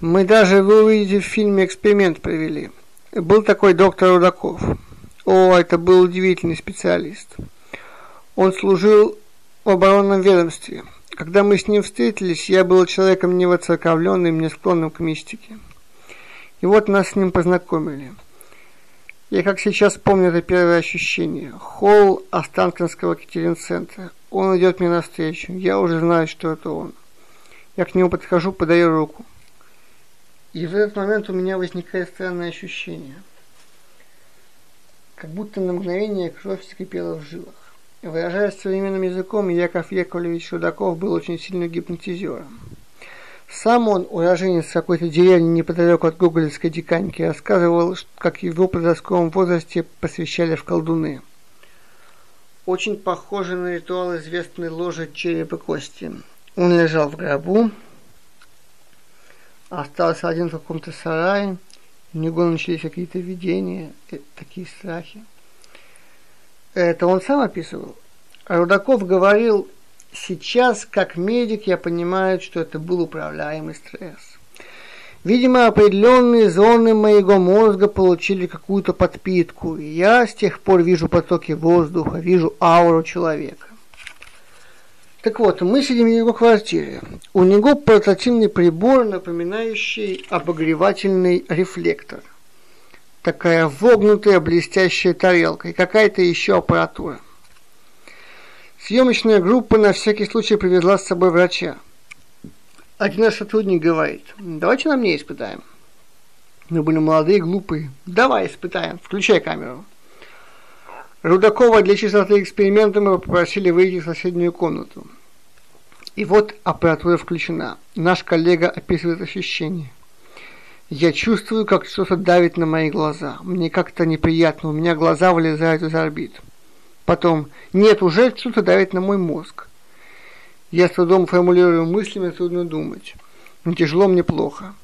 Мы даже, вы увидите, в фильме эксперимент провели. Был такой доктор Рудаков. О, это был удивительный специалист. Он служил в оборонном ведомстве. Когда мы с ним встретились, я был человеком невоцерковленным, не склонным к мистике. И вот нас с ним познакомили. Я как сейчас помню это первое ощущение. Холл Останкинского Катерин-центра. Он идет мне навстречу. Я уже знаю, что это он. Я к нему подхожу, подаю руку. И в этот момент у меня возникает странное ощущение. Как будто на мгновение кровь закипела в жилах. Выражаясь современным языком, Яков Яковлевич Рудаков был очень сильным гипнотизером. Сам он, уроженец какой-то деревни неподалеку от Гоголевской диканьки, рассказывал, как его в подростковом возрасте посвящали в колдуны. Очень похоже на ритуал известной ложи черепа кости. Он лежал в гробу, остался один в каком-то сарае, у него начались какие-то видения, э, такие страхи. Это он сам описывал. Рудаков говорил, сейчас, как медик, я понимаю, что это был управляемый стресс. Видимо, определенные зоны моего мозга получили какую-то подпитку, и я с тех пор вижу потоки воздуха, вижу ауру человека. Так вот, мы сидим в его квартире. У него портативный прибор, напоминающий обогревательный рефлектор. Такая вогнутая блестящая тарелка и какая-то еще аппаратура. Съемочная группа на всякий случай привезла с собой врача. Один наш сотрудник говорит, давайте на мне испытаем. Мы были молодые, глупые. Давай испытаем, включай камеру. Рудакова для чистоты эксперимента мы попросили выйти в соседнюю комнату. И вот аппаратура включена. Наш коллега описывает ощущение. Я чувствую, как что-то давит на мои глаза. Мне как-то неприятно, у меня глаза вылезают из орбит. Потом, нет, уже что-то давит на мой мозг. Я с трудом формулирую мысли, мне трудно думать. Но тяжело мне плохо.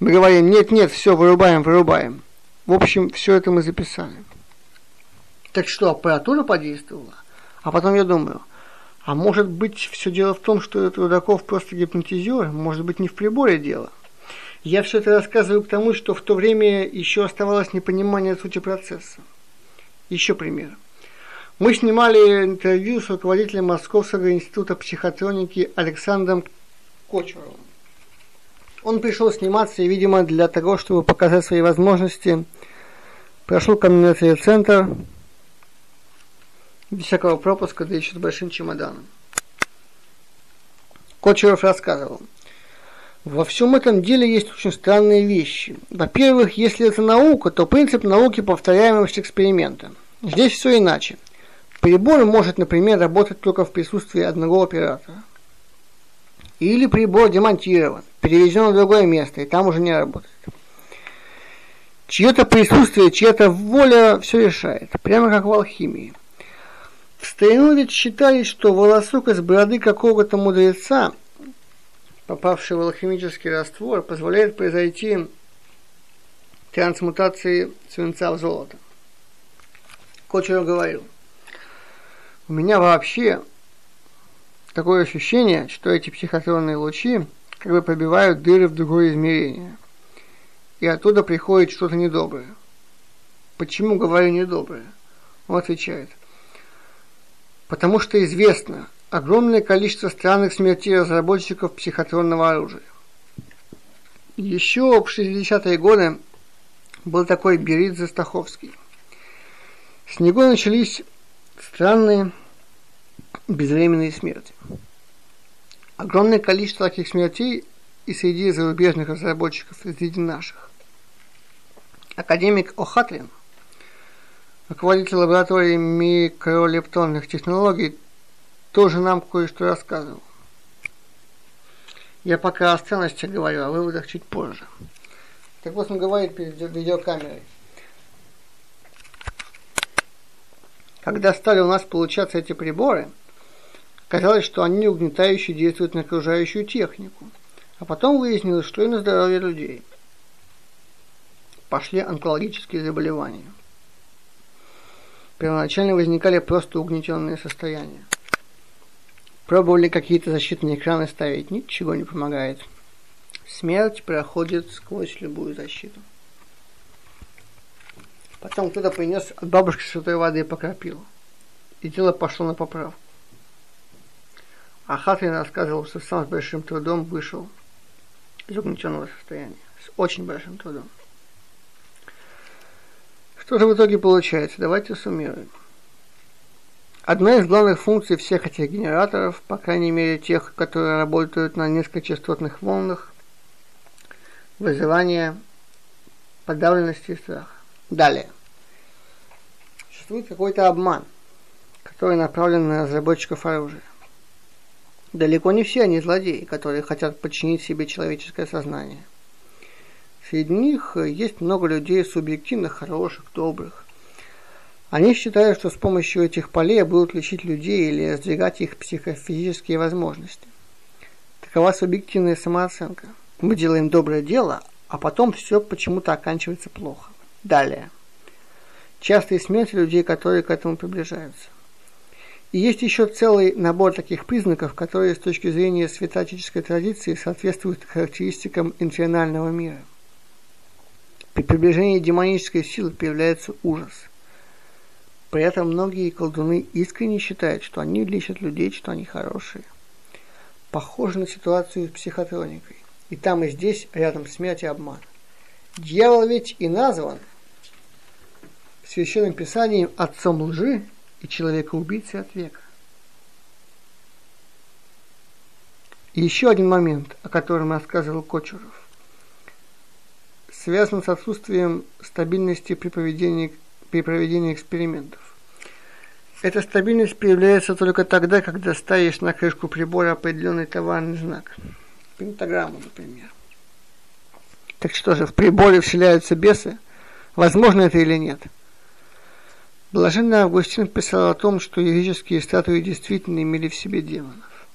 Мы говорим, нет, нет, все, вырубаем, вырубаем. В общем, все это мы записали. Так что, аппаратура подействовала? А потом я думаю, а может быть все дело в том, что Рудаков просто гипнотизер? Может быть не в приборе дело? Я все это рассказываю к тому, что в то время еще оставалось непонимание сути процесса. Еще пример. Мы снимали интервью с руководителем Московского института психотроники Александром Кочуровым. Он пришел сниматься, видимо, для того, чтобы показать свои возможности, прошел ко мне на центр, без всякого пропуска, да еще с большим чемоданом. Кочеров рассказывал. Во всем этом деле есть очень странные вещи. Во-первых, если это наука, то принцип науки повторяемость эксперимента. Здесь все иначе. Прибор может, например, работать только в присутствии одного оператора. Или прибор демонтирован, перевезен в другое место, и там уже не работает. Чье-то присутствие, чья-то воля все решает, прямо как в алхимии. В старину ведь считали, что волосок из бороды какого-то мудреца, попавший в алхимический раствор, позволяет произойти трансмутации свинца в золото. Кочеров говорил, у меня вообще такое ощущение, что эти психотронные лучи как бы пробивают дыры в другое измерение. И оттуда приходит что-то недоброе. Почему говорю недоброе? Он отвечает – потому что известно огромное количество странных смертей разработчиков психотронного оружия. Еще в 60-е годы был такой Беридзе Стаховский. С него начались странные безвременные смерти. Огромное количество таких смертей и среди зарубежных разработчиков, и среди наших. Академик Охатлин – руководитель лаборатории микролептонных технологий, тоже нам кое-что рассказывал. Я пока о ценностях говорю, о выводах чуть позже. Так вот он говорит перед видеокамерой. Когда стали у нас получаться эти приборы, казалось, что они угнетающе действуют на окружающую технику. А потом выяснилось, что и на здоровье людей. Пошли онкологические заболевания первоначально возникали просто угнетенные состояния. Пробовали какие-то защитные экраны ставить, ничего не помогает. Смерть проходит сквозь любую защиту. Потом кто-то принес от бабушки святой воды и покропил. И дело пошло на поправку. А Хатрин рассказывал, что сам с большим трудом вышел из угнетенного состояния. С очень большим трудом. Что же в итоге получается? Давайте суммируем. Одна из главных функций всех этих генераторов, по крайней мере тех, которые работают на низкочастотных волнах, вызывание подавленности и страха. Далее. Существует какой-то обман, который направлен на разработчиков оружия. Далеко не все они злодеи, которые хотят подчинить себе человеческое сознание. Среди них есть много людей субъективных, хороших, добрых, они считают, что с помощью этих полей будут лечить людей или раздвигать их психофизические возможности. Такова субъективная самооценка. Мы делаем доброе дело, а потом все почему-то оканчивается плохо. Далее. Частые смерти людей, которые к этому приближаются. И есть еще целый набор таких признаков, которые с точки зрения светотической традиции соответствуют характеристикам инфернального мира. При приближении демонической силы появляется ужас – при этом многие колдуны искренне считают, что они лечат людей, что они хорошие. Похоже на ситуацию с психотроникой. И там, и здесь, рядом смерть и обман. Дьявол ведь и назван в Священном Писании отцом лжи и человека-убийцей от века. И еще один момент, о котором рассказывал Кочуров, связан с отсутствием стабильности при поведении при проведении экспериментов. Эта стабильность появляется только тогда, когда ставишь на крышку прибора определенный товарный знак. Пентаграмму, например. Так что же, в приборе вселяются бесы? Возможно это или нет? Блаженный Августин писал о том, что языческие статуи действительно имели в себе демонов.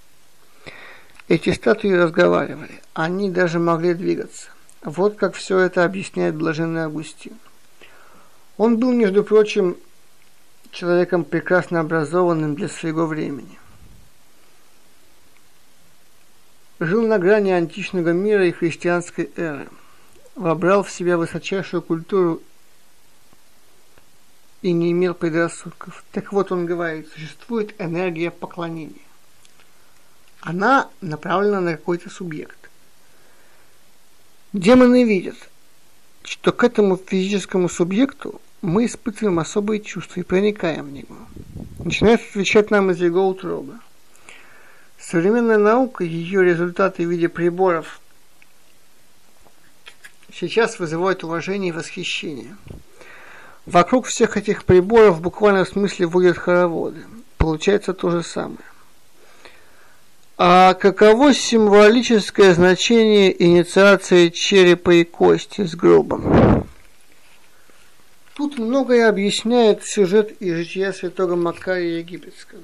Эти статуи разговаривали, они даже могли двигаться. Вот как все это объясняет Блаженный Августин. Он был, между прочим, человеком прекрасно образованным для своего времени. Жил на грани античного мира и христианской эры. Вобрал в себя высочайшую культуру и не имел предрассудков. Так вот он говорит, существует энергия поклонения. Она направлена на какой-то субъект. Демоны видят, что к этому физическому субъекту мы испытываем особые чувства и проникаем в него. Начинает отвечать нам из его утробы. Современная наука, ее результаты в виде приборов сейчас вызывают уважение и восхищение. Вокруг всех этих приборов в буквальном смысле водят хороводы. Получается то же самое. А каково символическое значение инициации черепа и кости с гробом? Тут многое объясняет сюжет из жития святого Макария Египетского.